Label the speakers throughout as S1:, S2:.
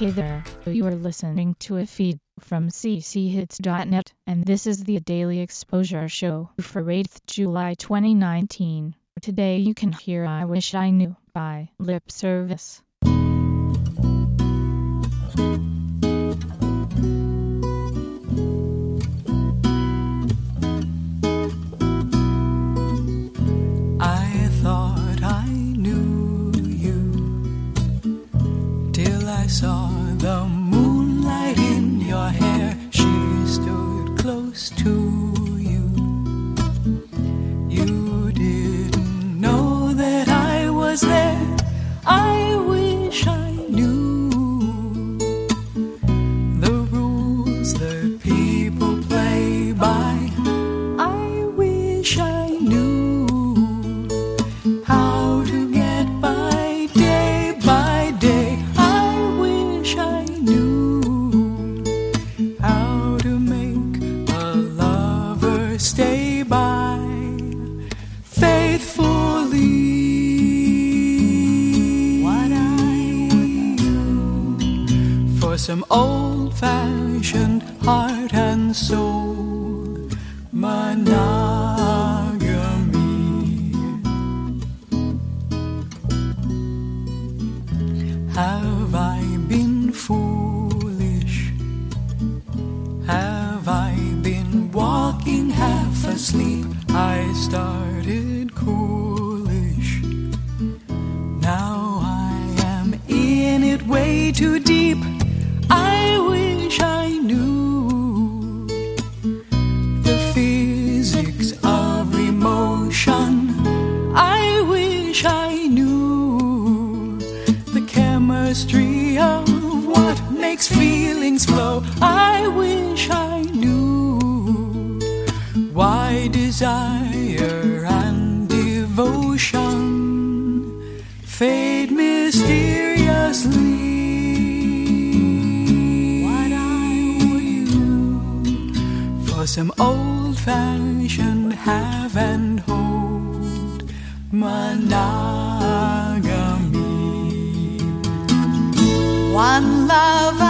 S1: Hey there, you are listening to a feed from cchits.net, and this is the Daily Exposure Show for 8th July 2019. Today you can hear I Wish I Knew by Lip Service.
S2: Close to stay by faithfully. What I would do for some old fashioned heart and soul monogamy. Have I half asleep? I started coolish. Now I am in it way too deep. I wish I knew the physics of emotion. I wish I knew the chemistry of what makes feelings flow. I wish I knew why desire and devotion fade mysteriously. What I would for some old fashioned have and hold monogamy.
S3: One lover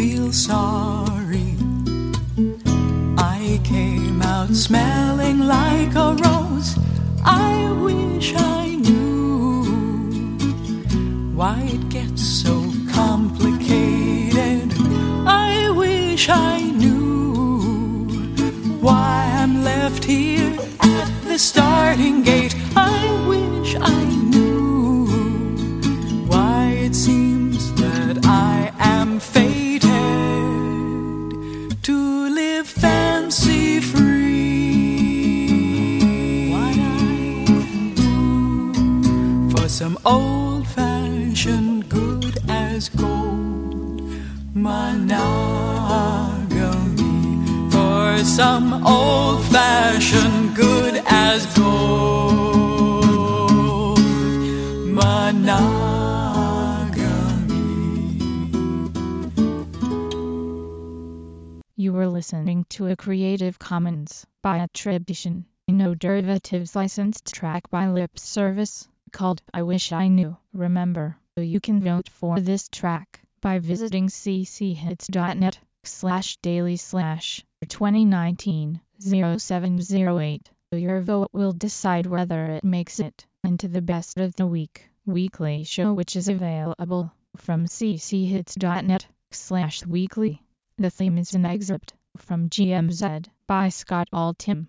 S2: feel sorry. I came out smelling like a rose. I wish I knew why it gets so complicated. I wish I knew why I'm left here at the starting gate. Old fashioned good as gold. Monogamy for some old fashioned good as gold. Monogamy.
S1: You were listening to a Creative Commons by attribution, no derivatives licensed. Track by Lip Service, called I Wish I Knew. Remember, you can vote for this track by visiting cchits.net slash daily slash 2019 0708. Your vote will decide whether it makes it into the best of the week weekly show which is available from cchits.net slash weekly. The theme is an excerpt from Gee Whiz by Scott Altham.